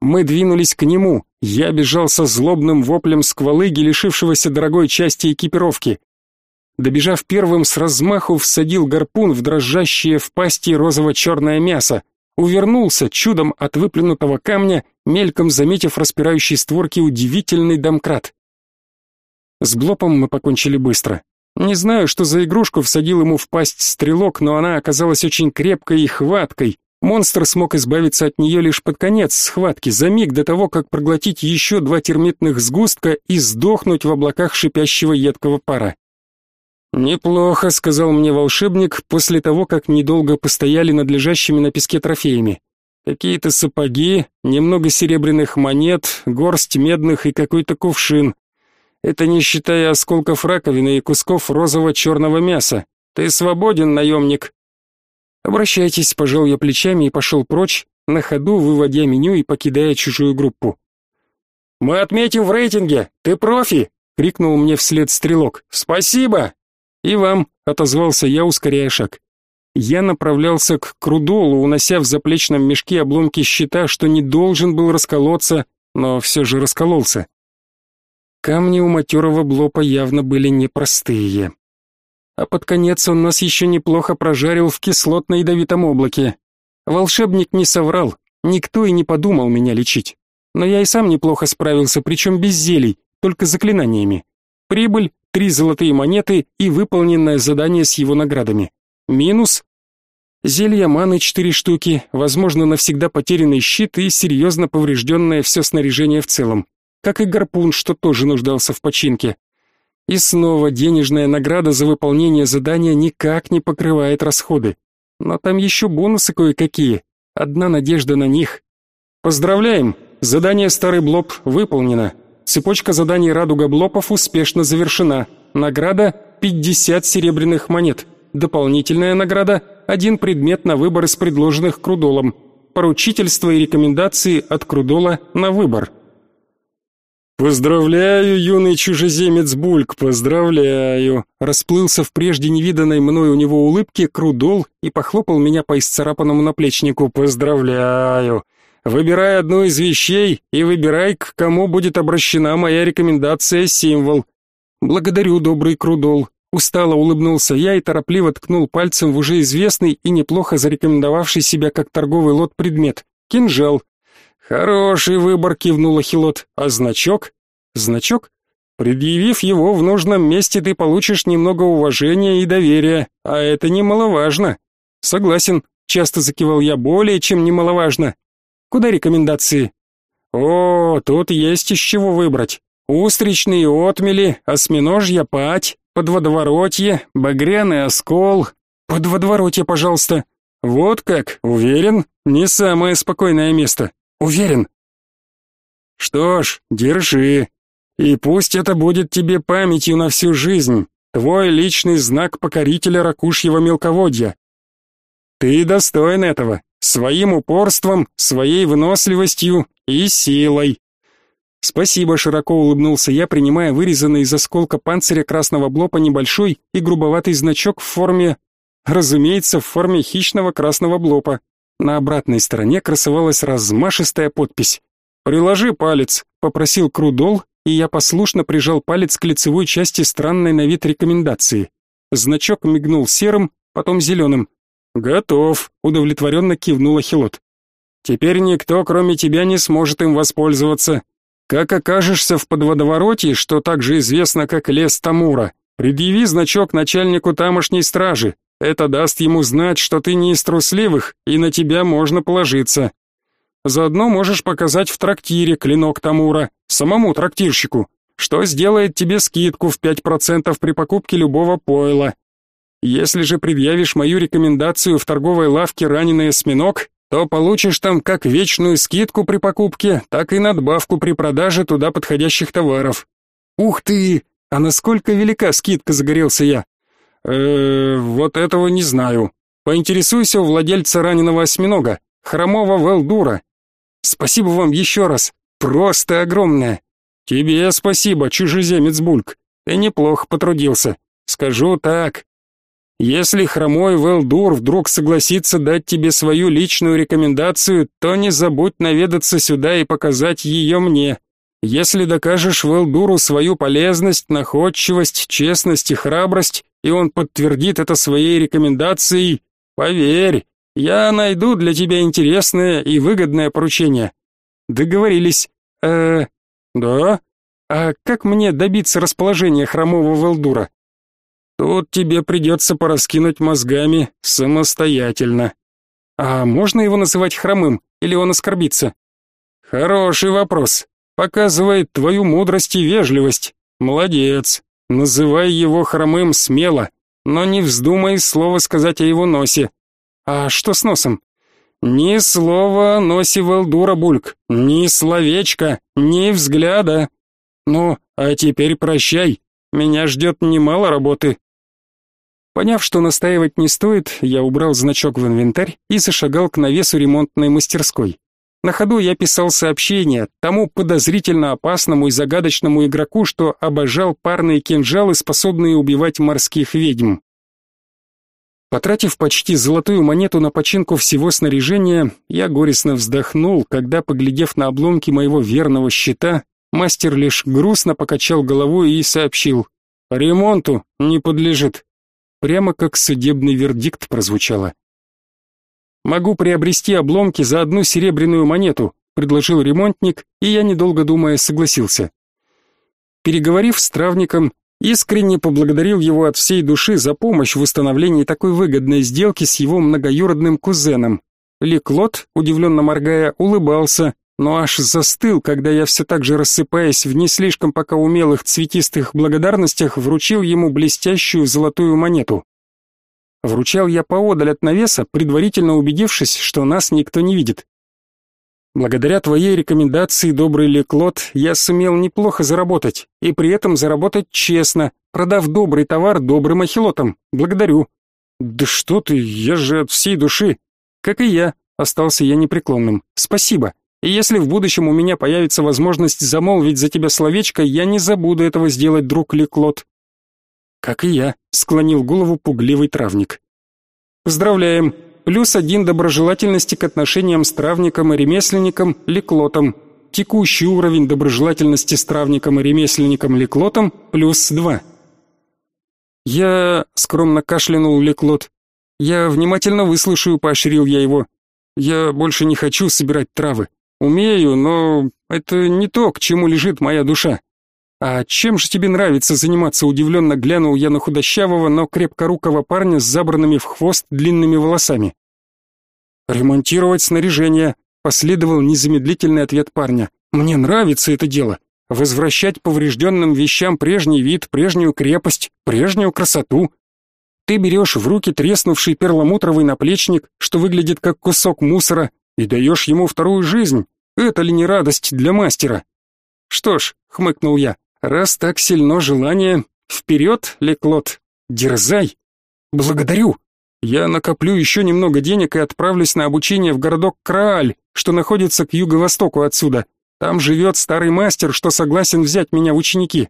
Мы двинулись к нему. Я бежал со злобным воплем сквалыги, лишившегося дорогой части экипировки. Добежав первым, с размаху всадил гарпун в дрожащее в пасти розово-черное мясо. Увернулся чудом от выплюнутого камня, мельком заметив распирающий створки удивительный домкрат. С блопом мы покончили быстро. Не знаю, что за игрушку всадил ему в пасть стрелок, но она оказалась очень крепкой и хваткой. Монстр смог избавиться от нее лишь под конец схватки, за миг до того, как проглотить еще два термитных сгустка и сдохнуть в облаках шипящего едкого пара. «Неплохо», — сказал мне волшебник после того, как недолго постояли над лежащими на песке трофеями. Какие-то сапоги, немного серебряных монет, горсть медных и какой-то кувшин. Это не считая осколков раковины и кусков розово-черного мяса. Ты свободен, наемник. Обращайтесь, пожал я плечами и пошел прочь, на ходу выводя меню и покидая чужую группу. Мы отметим в рейтинге. Ты профи, крикнул мне вслед стрелок. Спасибо. И вам, отозвался я, ускоряя шаг. Я направлялся к Крудолу, унося в заплечном мешке обломки щита, что не должен был расколоться, но все же раскололся. Камни у матерого блопа явно были непростые. А под конец он нас еще неплохо прожарил в кислотно-ядовитом облаке. Волшебник не соврал, никто и не подумал меня лечить. Но я и сам неплохо справился, причем без зелий, только заклинаниями. Прибыль, три золотые монеты и выполненное задание с его наградами. Минус Зелья маны четыре штуки, возможно, навсегда потерянный щит и серьезно поврежденное все снаряжение в целом как и гарпун, что тоже нуждался в починке. И снова денежная награда за выполнение задания никак не покрывает расходы. Но там еще бонусы кое-какие. Одна надежда на них. Поздравляем! Задание «Старый блоб» выполнено. Цепочка заданий «Радуга блопов» успешно завершена. Награда – 50 серебряных монет. Дополнительная награда – один предмет на выбор из предложенных Крудолом. Поручительство и рекомендации от Крудола на выбор – «Поздравляю, юный чужеземец Бульк, поздравляю!» Расплылся в прежде невиданной мной у него улыбке Крудол и похлопал меня по исцарапанному наплечнику. «Поздравляю! Выбирай одну из вещей и выбирай, к кому будет обращена моя рекомендация-символ». «Благодарю, добрый Крудол!» Устало улыбнулся я и торопливо ткнул пальцем в уже известный и неплохо зарекомендовавший себя как торговый лот предмет — кинжал, Хороший выбор, кивнула Хилот. А значок? Значок? Предъявив его в нужном месте, ты получишь немного уважения и доверия, а это немаловажно. Согласен, часто закивал я, более чем немаловажно. Куда рекомендации? О, тут есть из чего выбрать. Устричные отмели, осьминожья пать, подводоворотье, багряный оскол. Подводворотье, пожалуйста. Вот как, уверен, не самое спокойное место. Уверен. Что ж, держи. И пусть это будет тебе памятью на всю жизнь, твой личный знак покорителя ракушьего мелководья. Ты достоин этого, своим упорством, своей выносливостью и силой. Спасибо, широко улыбнулся я, принимая вырезанный из осколка панциря красного блопа небольшой и грубоватый значок в форме, разумеется, в форме хищного красного блопа. На обратной стороне красовалась размашистая подпись. «Приложи палец», — попросил Крудол, и я послушно прижал палец к лицевой части странной на вид рекомендации. Значок мигнул серым, потом зеленым. «Готов», — удовлетворенно кивнула Хилот. «Теперь никто, кроме тебя, не сможет им воспользоваться. Как окажешься в подводовороте, что также известно как лес Тамура, предъяви значок начальнику тамошней стражи, это даст ему знать, что ты не из трусливых, и на тебя можно положиться. Заодно можешь показать в трактире клинок Тамура, самому трактирщику, что сделает тебе скидку в 5% при покупке любого пойла. Если же предъявишь мою рекомендацию в торговой лавке раненый осьминог, то получишь там как вечную скидку при покупке, так и надбавку при продаже туда подходящих товаров. Ух ты! А насколько велика скидка, загорелся я. Э, вот этого не знаю. Поинтересуйся у владельца раненого осьминога, хромого Велдура. Спасибо вам еще раз, просто огромное. Тебе спасибо, чужеземец Бульк. Ты неплохо потрудился. Скажу так. Если хромой Велдур вдруг согласится дать тебе свою личную рекомендацию, то не забудь наведаться сюда и показать ее мне. Если докажешь Велдуру свою полезность, находчивость, честность и храбрость, и он подтвердит это своей рекомендацией, поверь, я найду для тебя интересное и выгодное поручение. Договорились. Э, да? А как мне добиться расположения хромого Велдура? Тут тебе придется пораскинуть мозгами самостоятельно. А можно его называть хромым или он оскорбится? Хороший вопрос. Показывает твою мудрость и вежливость. Молодец. Называй его хромым смело, но не вздумай слова сказать о его носе. А что с носом? Ни слова о носе Велдура Бульк, ни словечка, ни взгляда. Ну, а теперь прощай. Меня ждет немало работы. Поняв, что настаивать не стоит, я убрал значок в инвентарь и зашагал к навесу ремонтной мастерской. На ходу я писал сообщение тому подозрительно опасному и загадочному игроку, что обожал парные кинжалы, способные убивать морских ведьм. Потратив почти золотую монету на починку всего снаряжения, я горестно вздохнул, когда, поглядев на обломки моего верного щита, мастер лишь грустно покачал головой и сообщил «Ремонту не подлежит». Прямо как судебный вердикт прозвучало. Могу приобрести обломки за одну серебряную монету, предложил ремонтник, и я недолго думая согласился. Переговорив с травником, искренне поблагодарил его от всей души за помощь в установлении такой выгодной сделки с его многоюродным кузеном. Леклот, удивленно моргая, улыбался, но аж застыл, когда я все так же рассыпаясь в не слишком пока умелых цветистых благодарностях вручил ему блестящую золотую монету. Вручал я поодаль от навеса, предварительно убедившись, что нас никто не видит. Благодаря твоей рекомендации, добрый Леклот, я сумел неплохо заработать, и при этом заработать честно, продав добрый товар добрым ахилотам. Благодарю. Да что ты, я же от всей души. Как и я, остался я непреклонным. Спасибо. И если в будущем у меня появится возможность замолвить за тебя словечко, я не забуду этого сделать, друг Леклот. Как и я, склонил голову пугливый травник. Поздравляем. Плюс один доброжелательности к отношениям с травником и ремесленником Леклотом. Текущий уровень доброжелательности с травником и ремесленником Леклотом плюс два. Я скромно кашлянул Леклот. Я внимательно выслушаю, поощрил я его. Я больше не хочу собирать травы. Умею, но это не то, к чему лежит моя душа. «А чем же тебе нравится заниматься?» Удивленно глянул я на худощавого, но крепкорукого парня с забранными в хвост длинными волосами. «Ремонтировать снаряжение», — последовал незамедлительный ответ парня. «Мне нравится это дело. Возвращать поврежденным вещам прежний вид, прежнюю крепость, прежнюю красоту. Ты берешь в руки треснувший перламутровый наплечник, что выглядит как кусок мусора, и даешь ему вторую жизнь. Это ли не радость для мастера?» «Что ж», — хмыкнул я, Раз так сильно желание, вперед, Леклот, дерзай. Благодарю. Я накоплю еще немного денег и отправлюсь на обучение в городок Крааль, что находится к юго-востоку отсюда. Там живет старый мастер, что согласен взять меня в ученики.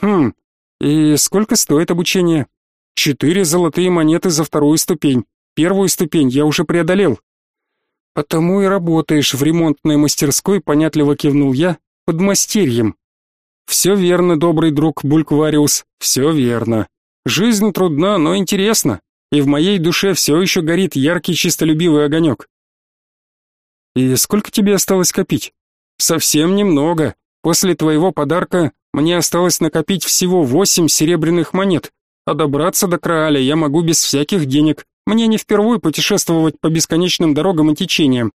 Хм, и сколько стоит обучение? Четыре золотые монеты за вторую ступень. Первую ступень я уже преодолел. Потому и работаешь в ремонтной мастерской, понятливо кивнул я, под мастерьем. Все верно, добрый друг Бульквариус, все верно. Жизнь трудна, но интересна, и в моей душе все еще горит яркий чистолюбивый огонек. И сколько тебе осталось копить? Совсем немного. После твоего подарка мне осталось накопить всего восемь серебряных монет, а добраться до Крааля я могу без всяких денег. Мне не впервые путешествовать по бесконечным дорогам и течениям.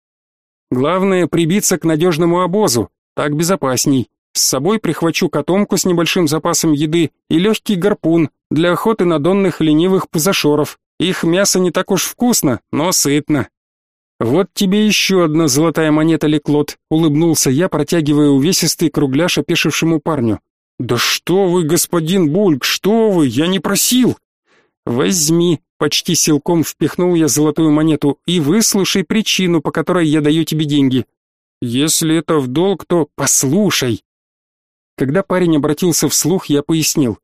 Главное прибиться к надежному обозу, так безопасней. С собой прихвачу котомку с небольшим запасом еды и легкий гарпун для охоты на донных ленивых пузашоров. Их мясо не так уж вкусно, но сытно. Вот тебе еще одна золотая монета, Леклот, улыбнулся я, протягивая увесистый кругляш опешившему парню. Да что вы, господин Бульк, что вы, я не просил. Возьми, почти силком впихнул я золотую монету, и выслушай причину, по которой я даю тебе деньги. Если это в долг, то послушай. Когда парень обратился вслух, я пояснил.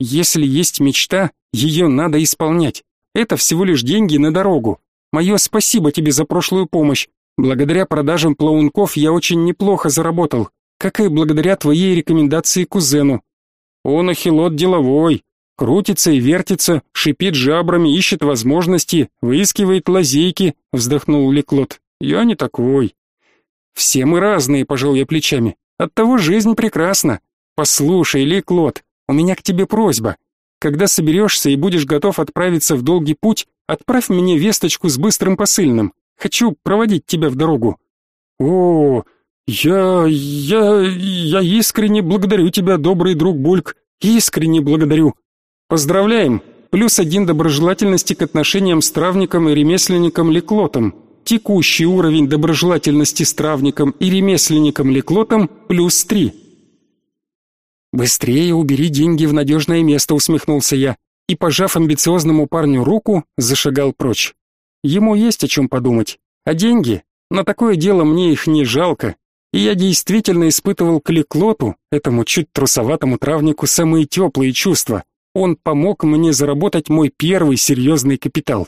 Если есть мечта, ее надо исполнять. Это всего лишь деньги на дорогу. Мое спасибо тебе за прошлую помощь. Благодаря продажам плаунков я очень неплохо заработал, как и благодаря твоей рекомендации кузену. Он ахилот деловой, крутится и вертится, шипит жабрами, ищет возможности, выискивает лазейки, вздохнул Леклот. Я не такой. Все мы разные, пожал я плечами. Оттого жизнь прекрасна. Послушай, Леклот, у меня к тебе просьба. Когда соберешься и будешь готов отправиться в долгий путь, отправь мне весточку с быстрым посыльным. Хочу проводить тебя в дорогу. О, я я я искренне благодарю тебя, добрый друг Бульк. Искренне благодарю. Поздравляем. Плюс один доброжелательности к отношениям с травником и ремесленником Леклотом. Текущий уровень доброжелательности с травником и ремесленником Леклотом плюс три. Быстрее убери деньги в надежное место, усмехнулся я и, пожав амбициозному парню руку, зашагал прочь. Ему есть о чем подумать. А деньги? На такое дело мне их не жалко. И я действительно испытывал к Леклоту, этому чуть трусоватому травнику, самые теплые чувства. Он помог мне заработать мой первый серьезный капитал.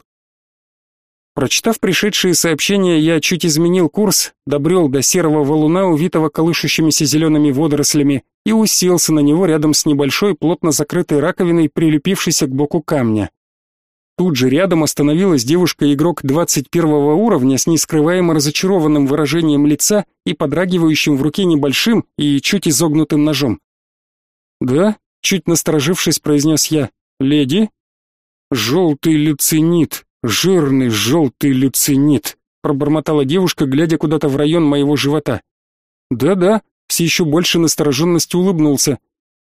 Прочитав пришедшие сообщения, я чуть изменил курс, добрел до серого валуна, увитого колышущимися зелеными водорослями, и уселся на него рядом с небольшой, плотно закрытой раковиной, прилепившейся к боку камня. Тут же рядом остановилась девушка-игрок 21 уровня с нескрываемо разочарованным выражением лица и подрагивающим в руке небольшим и чуть изогнутым ножом. «Да?» — чуть насторожившись, произнес я. «Леди?» «Желтый люцинит», «Жирный желтый люцинит», — пробормотала девушка, глядя куда-то в район моего живота. «Да-да», — все еще больше настороженности улыбнулся.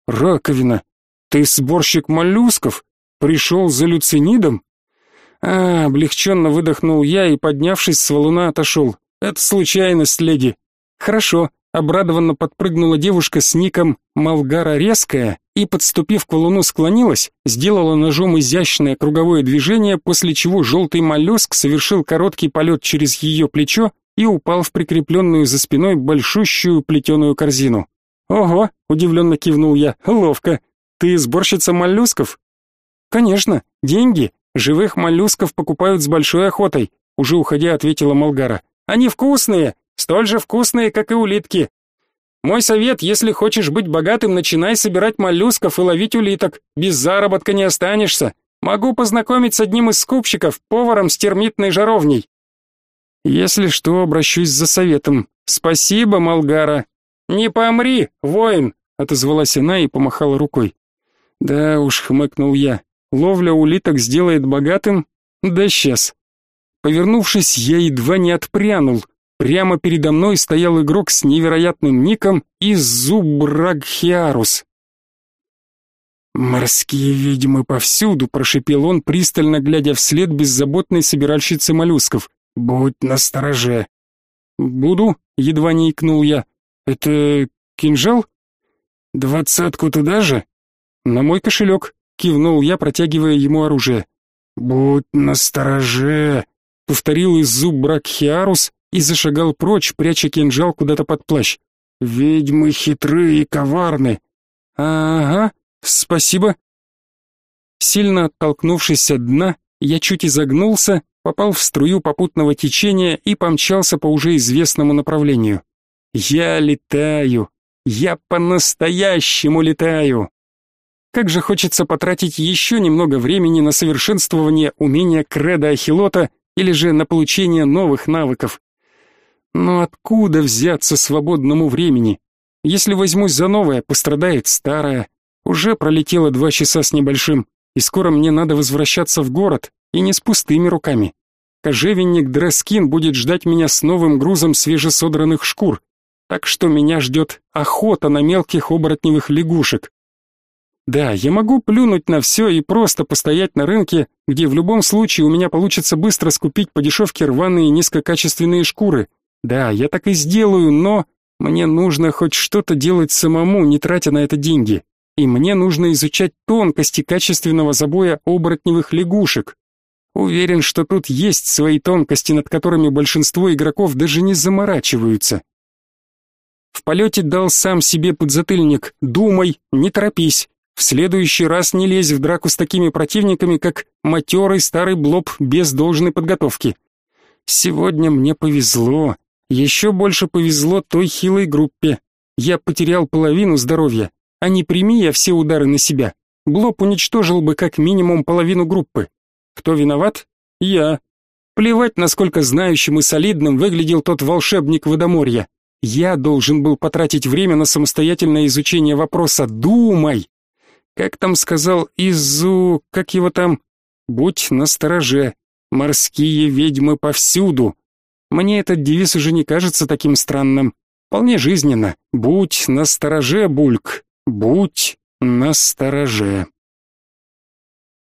«Раковина, ты сборщик моллюсков? Пришел за люцинидом?» «А, облегченно выдохнул я и, поднявшись с валуна, отошел. Это случайность, леди. Хорошо, Обрадованно подпрыгнула девушка с ником Малгара Резкая и, подступив к валуну, склонилась, сделала ножом изящное круговое движение, после чего желтый моллюск совершил короткий полет через ее плечо и упал в прикрепленную за спиной большущую плетеную корзину. «Ого!» — удивленно кивнул я. «Ловко! Ты сборщица моллюсков?» «Конечно! Деньги! Живых моллюсков покупают с большой охотой!» Уже уходя, ответила Малгара. «Они вкусные! Столь же вкусные, как и улитки. Мой совет, если хочешь быть богатым, начинай собирать моллюсков и ловить улиток. Без заработка не останешься. Могу познакомить с одним из скупщиков, поваром с термитной жаровней. Если что, обращусь за советом. Спасибо, Малгара. Не помри, воин, отозвалась она и помахала рукой. Да уж, хмыкнул я. Ловля улиток сделает богатым? Да сейчас. Повернувшись, я едва не отпрянул. Прямо передо мной стоял игрок с невероятным ником Изубрагхиарус. «Морские ведьмы повсюду», — прошипел он, пристально глядя вслед беззаботной собиральщицы моллюсков. «Будь настороже». «Буду», — едва не икнул я. «Это кинжал?» «Двадцатку туда же?» «На мой кошелек», — кивнул я, протягивая ему оружие. «Будь настороже», — повторил Изубрагхиарус, и зашагал прочь, пряча кинжал куда-то под плащ. «Ведьмы хитрые и коварны!» «Ага, спасибо!» Сильно оттолкнувшись от дна, я чуть изогнулся, попал в струю попутного течения и помчался по уже известному направлению. «Я летаю! Я по-настоящему летаю!» Как же хочется потратить еще немного времени на совершенствование умения кредо Ахилота или же на получение новых навыков. Но откуда взяться свободному времени? Если возьмусь за новое, пострадает старое. Уже пролетело два часа с небольшим, и скоро мне надо возвращаться в город, и не с пустыми руками. Кожевенник Дрескин будет ждать меня с новым грузом свежесодранных шкур, так что меня ждет охота на мелких оборотневых лягушек. Да, я могу плюнуть на все и просто постоять на рынке, где в любом случае у меня получится быстро скупить по дешевке рваные низкокачественные шкуры, да, я так и сделаю, но мне нужно хоть что-то делать самому, не тратя на это деньги. и мне нужно изучать тонкости качественного забоя оборотневых лягушек. Уверен, что тут есть свои тонкости, над которыми большинство игроков даже не заморачиваются. В полете дал сам себе подзатыльник «Думай, не торопись, в следующий раз не лезь в драку с такими противниками, как матерый старый блоб без должной подготовки. Сегодня мне повезло, еще больше повезло той хилой группе. Я потерял половину здоровья, а не прими я все удары на себя. Блоб уничтожил бы как минимум половину группы. Кто виноват? Я. Плевать, насколько знающим и солидным выглядел тот волшебник водоморья. Я должен был потратить время на самостоятельное изучение вопроса. Думай! Как там сказал Изу... как его там? Будь настороже. Морские ведьмы повсюду. Мне этот девиз уже не кажется таким странным. Вполне жизненно. Будь настороже, Бульк. Будь настороже.